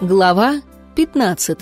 Глава 15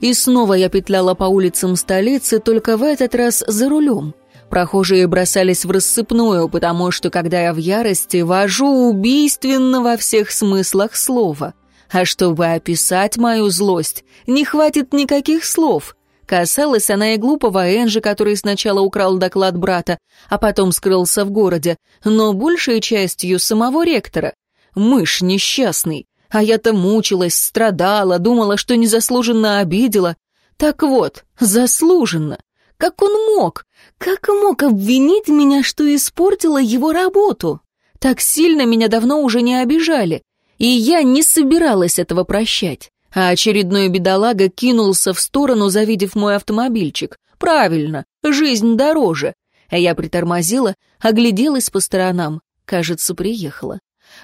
И снова я петляла по улицам столицы, только в этот раз за рулем. Прохожие бросались в рассыпную, потому что, когда я в ярости, вожу убийственно во всех смыслах слова. А чтобы описать мою злость, не хватит никаких слов. Касалась она и глупого Энжи, который сначала украл доклад брата, а потом скрылся в городе, но большей частью самого ректора. Мышь несчастный. А я-то мучилась, страдала, думала, что незаслуженно обидела. Так вот, заслуженно. Как он мог? Как мог обвинить меня, что испортила его работу? Так сильно меня давно уже не обижали. И я не собиралась этого прощать а очередной бедолага кинулся в сторону, завидев мой автомобильчик. «Правильно, жизнь дороже». Я притормозила, огляделась по сторонам. Кажется, приехала.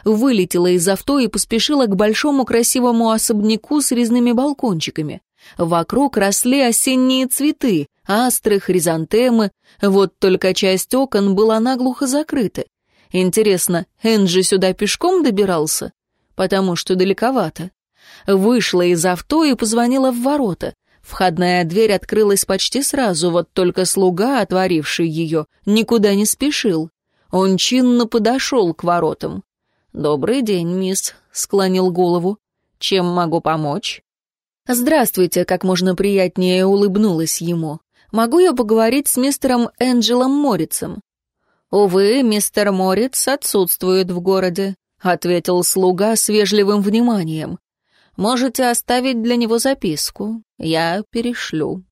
Вылетела из авто и поспешила к большому красивому особняку с резными балкончиками. Вокруг росли осенние цветы, астры, хризантемы, вот только часть окон была наглухо закрыта. Интересно, Энджи сюда пешком добирался? Потому что далековато вышла из авто и позвонила в ворота. Входная дверь открылась почти сразу, вот только слуга, отворивший ее, никуда не спешил. Он чинно подошел к воротам. «Добрый день, мисс», — склонил голову. «Чем могу помочь?» «Здравствуйте», — как можно приятнее улыбнулась ему. «Могу я поговорить с мистером Энджелом Морицем?» «Увы, мистер Морец отсутствует в городе», — ответил слуга с вежливым вниманием. Можете оставить для него записку. Я перешлю».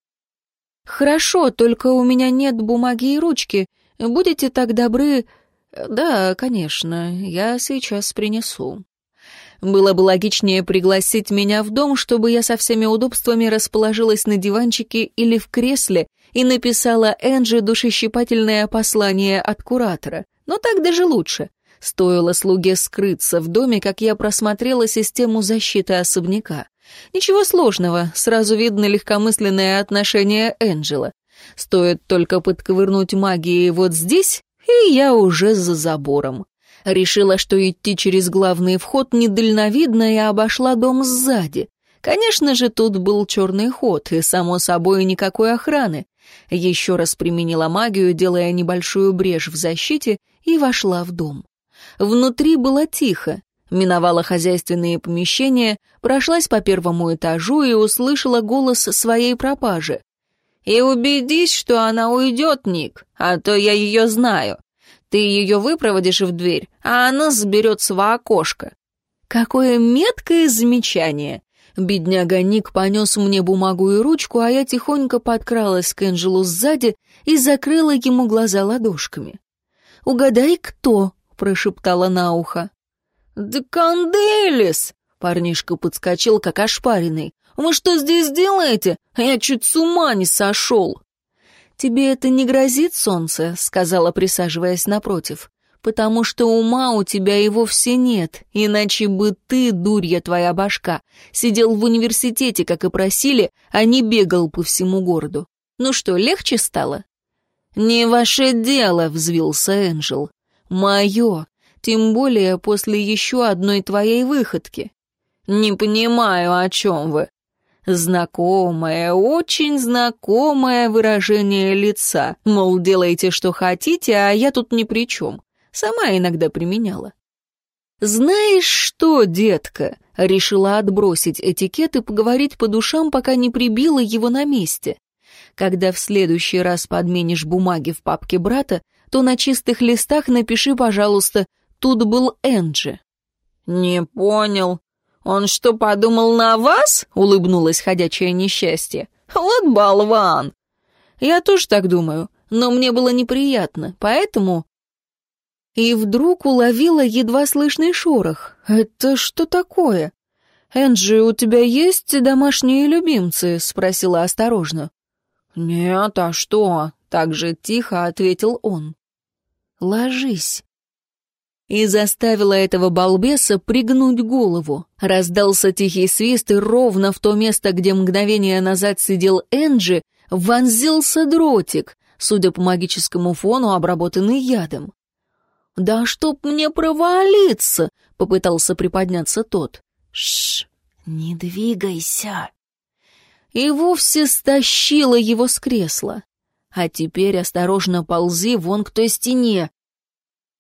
«Хорошо, только у меня нет бумаги и ручки. Будете так добры...» «Да, конечно, я сейчас принесу». Было бы логичнее пригласить меня в дом, чтобы я со всеми удобствами расположилась на диванчике или в кресле и написала Энджи душещипательное послание от куратора. Но так даже лучше. Стоило слуге скрыться в доме, как я просмотрела систему защиты особняка. Ничего сложного, сразу видно легкомысленное отношение Энджела. Стоит только подковырнуть магией вот здесь, и я уже за забором. Решила, что идти через главный вход недальновидно и обошла дом сзади. Конечно же, тут был черный ход, и, само собой, никакой охраны. Еще раз применила магию, делая небольшую брешь в защите, и вошла в дом. Внутри было тихо. Миновала хозяйственные помещения, прошлась по первому этажу и услышала голос своей пропажи. «И убедись, что она уйдет, Ник, а то я ее знаю. Ты ее выпроводишь в дверь, а она заберется в окошко». Какое меткое замечание! Бедняга Ник понес мне бумагу и ручку, а я тихонько подкралась к Энджелу сзади и закрыла ему глаза ладошками. «Угадай, кто?» Прошептала на ухо. «Да Канделис!» — парнишка подскочил, как ошпаренный. «Вы что здесь делаете? Я чуть с ума не сошел!» «Тебе это не грозит, солнце?» — сказала, присаживаясь напротив. «Потому что ума у тебя и вовсе нет, иначе бы ты, дурья твоя башка, сидел в университете, как и просили, а не бегал по всему городу. Ну что, легче стало?» «Не ваше дело», — взвился Энджел. Мое, тем более после еще одной твоей выходки. Не понимаю, о чем вы. Знакомое, очень знакомое выражение лица, мол, делайте, что хотите, а я тут ни при чем. Сама иногда применяла. «Знаешь что, детка?» — решила отбросить этикет и поговорить по душам, пока не прибила его на месте. «Когда в следующий раз подменишь бумаги в папке брата, то на чистых листах напиши, пожалуйста, тут был Энджи». «Не понял. Он что, подумал на вас?» — улыбнулось ходячее несчастье. «Вот болван!» «Я тоже так думаю, но мне было неприятно, поэтому...» И вдруг уловила едва слышный шорох. «Это что такое?» «Энджи, у тебя есть домашние любимцы?» — спросила осторожно. «Нет, а что?» — так же тихо ответил он. «Ложись» и заставила этого балбеса пригнуть голову. Раздался тихий свист, и ровно в то место, где мгновение назад сидел Энджи, вонзился дротик, судя по магическому фону, обработанный ядом. «Да чтоб мне провалиться!» — попытался приподняться тот. «Шш, не двигайся!» И вовсе стащила его с кресла. «А теперь осторожно ползи вон к той стене!»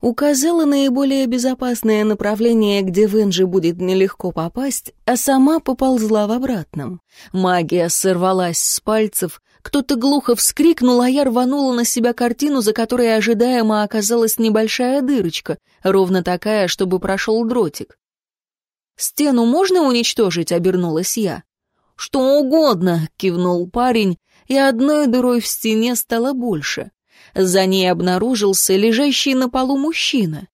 Указала наиболее безопасное направление, где в Энджи будет нелегко попасть, а сама поползла в обратном. Магия сорвалась с пальцев, кто-то глухо вскрикнул, а я рванула на себя картину, за которой ожидаемо оказалась небольшая дырочка, ровно такая, чтобы прошел дротик. «Стену можно уничтожить?» — обернулась я. «Что угодно», — кивнул парень, и одной дырой в стене стало больше. За ней обнаружился лежащий на полу мужчина.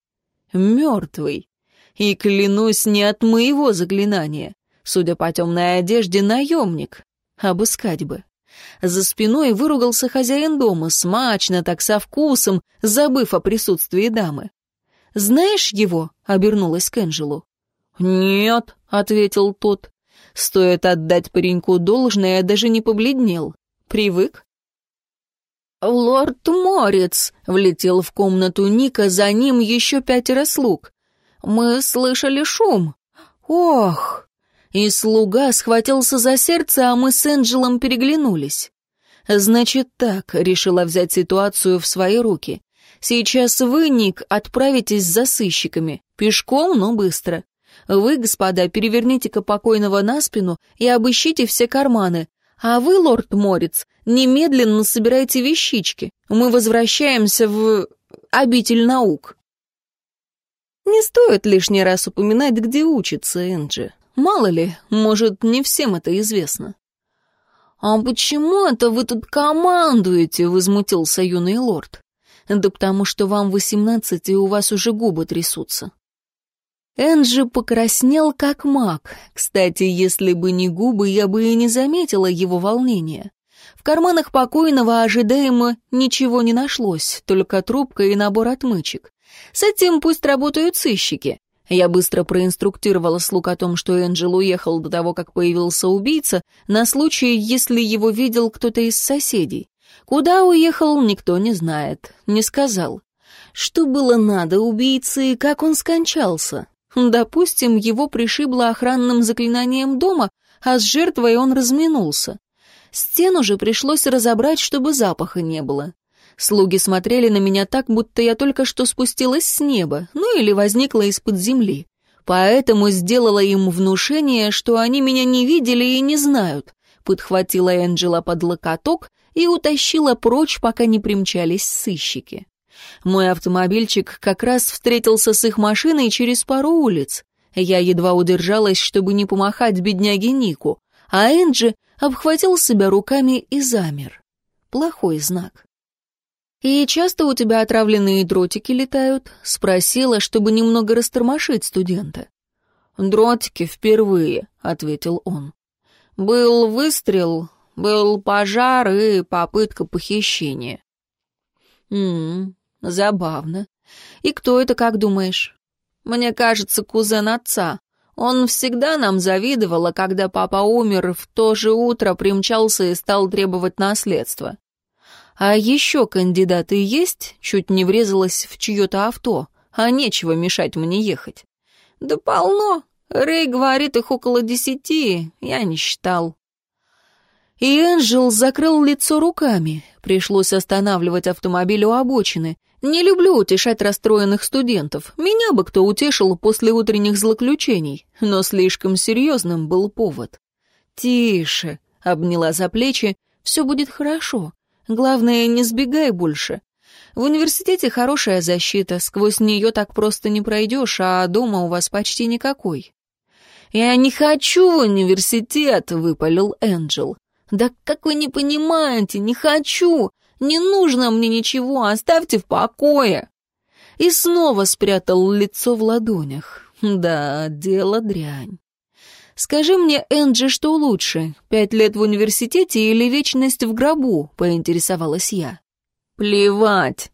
Мертвый. И, клянусь, не от моего заклинания. Судя по темной одежде, наемник. Обыскать бы. За спиной выругался хозяин дома, смачно, так со вкусом, забыв о присутствии дамы. «Знаешь его?» — обернулась к Энджелу. «Нет», — ответил тот. Стоит отдать пареньку должное, даже не побледнел. Привык. «Лорд Морец!» — влетел в комнату Ника, за ним еще пятеро слуг. «Мы слышали шум. Ох!» И слуга схватился за сердце, а мы с Энджелом переглянулись. «Значит так», — решила взять ситуацию в свои руки. «Сейчас вы, Ник, отправитесь за сыщиками. Пешком, но быстро. Вы, господа, переверните-ка покойного на спину и обыщите все карманы. А вы, лорд Морец, немедленно собирайте вещички. Мы возвращаемся в... обитель наук». Не стоит лишний раз упоминать, где учится Энджи. Мало ли, может, не всем это известно. «А почему это вы тут командуете?» — возмутился юный лорд. «Да потому что вам восемнадцать, и у вас уже губы трясутся». Энджи покраснел, как маг. Кстати, если бы не губы, я бы и не заметила его волнения. В карманах покойного ожидаемо ничего не нашлось, только трубка и набор отмычек. С этим пусть работают сыщики. Я быстро проинструктировала слуг о том, что Энджел уехал до того, как появился убийца, на случай, если его видел кто-то из соседей. Куда уехал, никто не знает, не сказал. Что было надо убийце и как он скончался? Допустим, его пришибло охранным заклинанием дома, а с жертвой он разминулся. Стену же пришлось разобрать, чтобы запаха не было. Слуги смотрели на меня так, будто я только что спустилась с неба, ну или возникла из-под земли. Поэтому сделала им внушение, что они меня не видели и не знают. Подхватила Энджела под локоток и утащила прочь, пока не примчались сыщики. Мой автомобильчик как раз встретился с их машиной через пару улиц. Я едва удержалась, чтобы не помахать бедняге Нику, а Энджи обхватил себя руками и замер. Плохой знак. «И часто у тебя отравленные дротики летают?» — спросила, чтобы немного растормошить студента. «Дротики впервые», — ответил он. «Был выстрел, был пожар и попытка похищения». «М-м, забавно. И кто это, как думаешь?» «Мне кажется, кузен отца. Он всегда нам завидовал, а когда папа умер, в то же утро примчался и стал требовать наследства. «А еще кандидаты есть?» Чуть не врезалась в чье-то авто, а нечего мешать мне ехать. «Да полно. Рэй говорит, их около десяти. Я не считал». И Энджел закрыл лицо руками. Пришлось останавливать автомобиль у обочины. Не люблю утешать расстроенных студентов. Меня бы кто утешил после утренних злоключений, но слишком серьезным был повод. «Тише», — обняла за плечи, — «все будет хорошо. Главное, не сбегай больше. В университете хорошая защита, сквозь нее так просто не пройдешь, а дома у вас почти никакой». «Я не хочу в университет», — выпалил Энджел. «Да как вы не понимаете, не хочу! Не нужно мне ничего, оставьте в покое!» И снова спрятал лицо в ладонях. «Да, дело дрянь». «Скажи мне, Энджи, что лучше, пять лет в университете или вечность в гробу?» — поинтересовалась я. «Плевать».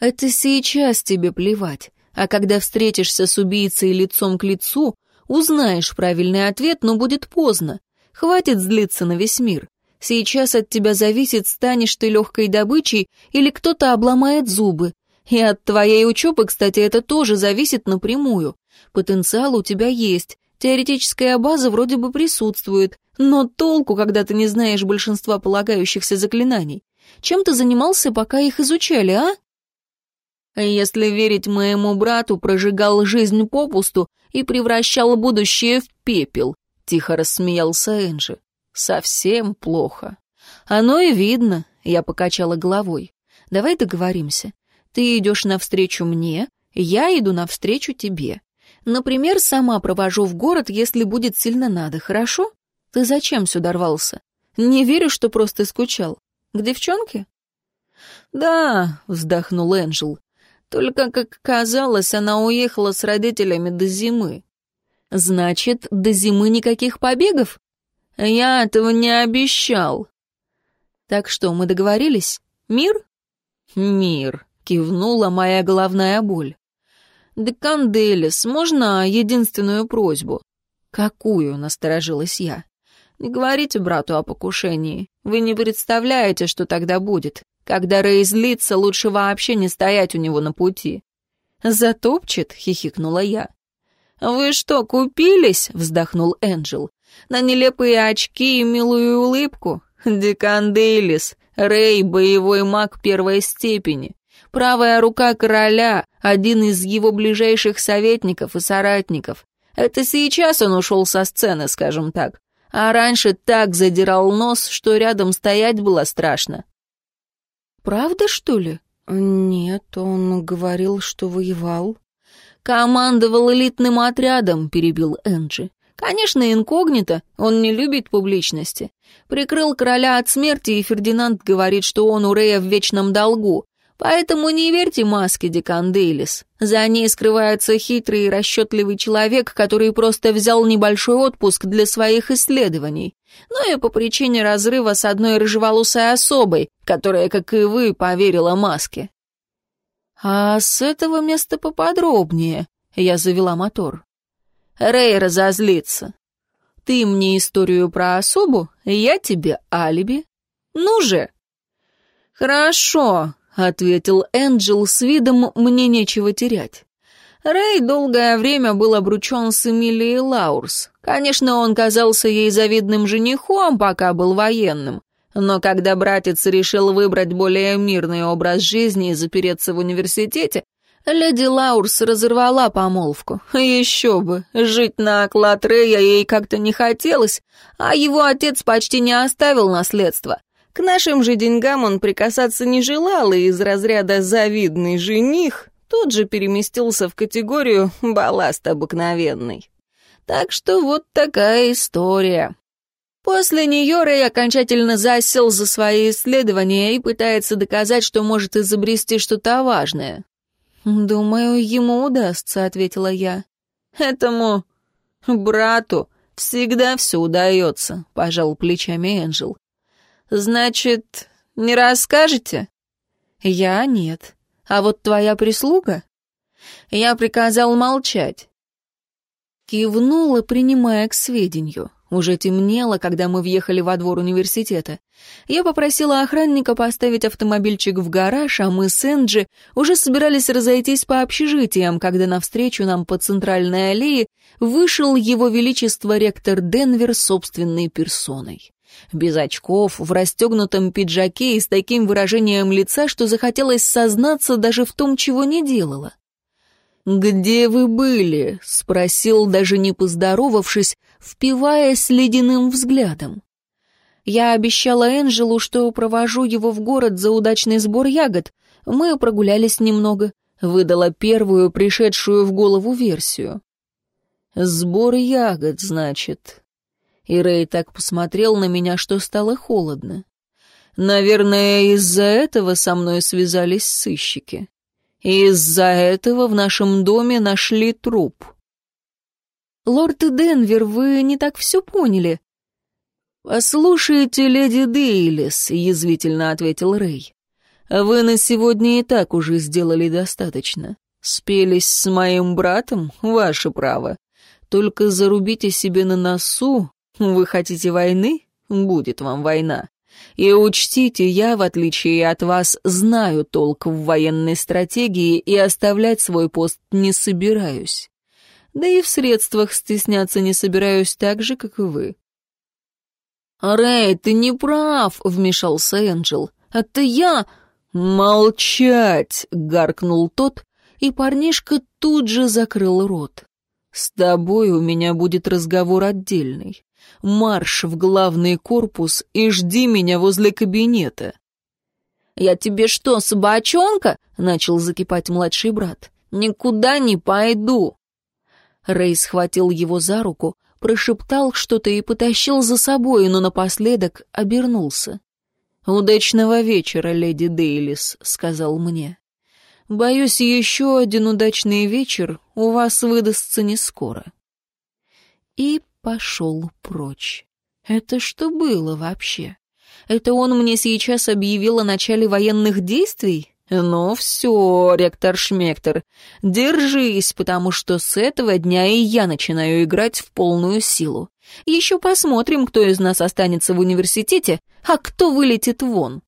«Это сейчас тебе плевать, а когда встретишься с убийцей лицом к лицу, узнаешь правильный ответ, но будет поздно. Хватит злиться на весь мир. Сейчас от тебя зависит, станешь ты легкой добычей или кто-то обломает зубы. И от твоей учебы, кстати, это тоже зависит напрямую. Потенциал у тебя есть, теоретическая база вроде бы присутствует, но толку, когда ты не знаешь большинства полагающихся заклинаний? Чем ты занимался, пока их изучали, а? Если верить моему брату, прожигал жизнь попусту и превращал будущее в пепел, тихо рассмеялся Энджи. Совсем плохо. Оно и видно, я покачала головой. Давай договоримся. Ты идешь навстречу мне, я иду навстречу тебе. Например, сама провожу в город, если будет сильно надо, хорошо? Ты зачем сюда рвался? Не верю, что просто скучал. К девчонке? Да, вздохнул Энджел. Только, как казалось, она уехала с родителями до зимы. Значит, до зимы никаких побегов? Я этого не обещал. Так что, мы договорились? Мир? Мир, кивнула моя головная боль. «Деканделис, можно единственную просьбу?» «Какую?» — насторожилась я. «Не говорите брату о покушении. Вы не представляете, что тогда будет. Когда Рэй злится, лучше вообще не стоять у него на пути». «Затопчет?» — хихикнула я. «Вы что, купились?» — вздохнул Энджел. «На нелепые очки и милую улыбку? Деканделис, Рэй — боевой маг первой степени. Правая рука короля, один из его ближайших советников и соратников. Это сейчас он ушел со сцены, скажем так. А раньше так задирал нос, что рядом стоять было страшно. «Правда, что ли?» «Нет, он говорил, что воевал». «Командовал элитным отрядом», — перебил Энджи. «Конечно, инкогнито, он не любит публичности. Прикрыл короля от смерти, и Фердинанд говорит, что он у Рея в вечном долгу. Поэтому не верьте маске, Декан Дейлис. За ней скрывается хитрый и расчетливый человек, который просто взял небольшой отпуск для своих исследований. Ну и по причине разрыва с одной рыжеволосой особой, которая, как и вы, поверила маске. «А с этого места поподробнее», — я завела мотор. Рэй разозлится. «Ты мне историю про особу, я тебе алиби. Ну же!» «Хорошо», — ответил Энджел с видом «мне нечего терять». Рэй долгое время был обручен с Эмилией Лаурс. Конечно, он казался ей завидным женихом, пока был военным. Но когда братец решил выбрать более мирный образ жизни и запереться в университете, леди Лаурс разорвала помолвку. Еще бы, жить на оклад Рэя ей как-то не хотелось, а его отец почти не оставил наследства. К нашим же деньгам он прикасаться не желал, и из разряда «завидный жених» тут же переместился в категорию «балласт обыкновенный». Так что вот такая история. После нее Рэй окончательно засел за свои исследования и пытается доказать, что может изобрести что-то важное. «Думаю, ему удастся», — ответила я. «Этому брату всегда все удается», — пожал плечами Энджел. «Значит, не расскажете?» «Я нет. А вот твоя прислуга?» Я приказал молчать. Кивнула, принимая к сведению. Уже темнело, когда мы въехали во двор университета. Я попросила охранника поставить автомобильчик в гараж, а мы с Энджи уже собирались разойтись по общежитиям, когда навстречу нам по центральной аллее вышел его величество ректор Денвер собственной персоной без очков, в расстегнутом пиджаке и с таким выражением лица, что захотелось сознаться даже в том, чего не делала. «Где вы были?» — спросил, даже не поздоровавшись, впиваясь ледяным взглядом. Я обещала Энджелу, что провожу его в город за удачный сбор ягод. Мы прогулялись немного, выдала первую пришедшую в голову версию. «Сбор ягод, значит», и Рэй так посмотрел на меня, что стало холодно. Наверное, из-за этого со мной связались сыщики. Из-за этого в нашем доме нашли труп. «Лорд Денвер, вы не так все поняли». «Послушайте, леди Дейлис», — язвительно ответил Рэй. «Вы на сегодня и так уже сделали достаточно. Спелись с моим братом — ваше право. Только зарубите себе на носу, вы хотите войны? Будет вам война. И учтите, я, в отличие от вас, знаю толк в военной стратегии и оставлять свой пост не собираюсь. Да и в средствах стесняться не собираюсь так же, как и вы». «Рэй, ты не прав», — вмешался Энджел. «Это я...» «Молчать!» — гаркнул тот, и парнишка тут же закрыл рот. «С тобой у меня будет разговор отдельный. Марш в главный корпус и жди меня возле кабинета». «Я тебе что, собачонка?» — начал закипать младший брат. «Никуда не пойду». Рэй схватил его за руку, прошептал что-то и потащил за собой, но напоследок обернулся. «Удачного вечера, леди Дейлис», — сказал мне. «Боюсь, еще один удачный вечер у вас выдастся не скоро». И пошел прочь. Это что было вообще? Это он мне сейчас объявил о начале военных действий? Ну все, ректор Шмектор, держись, потому что с этого дня и я начинаю играть в полную силу. Еще посмотрим, кто из нас останется в университете, а кто вылетит вон.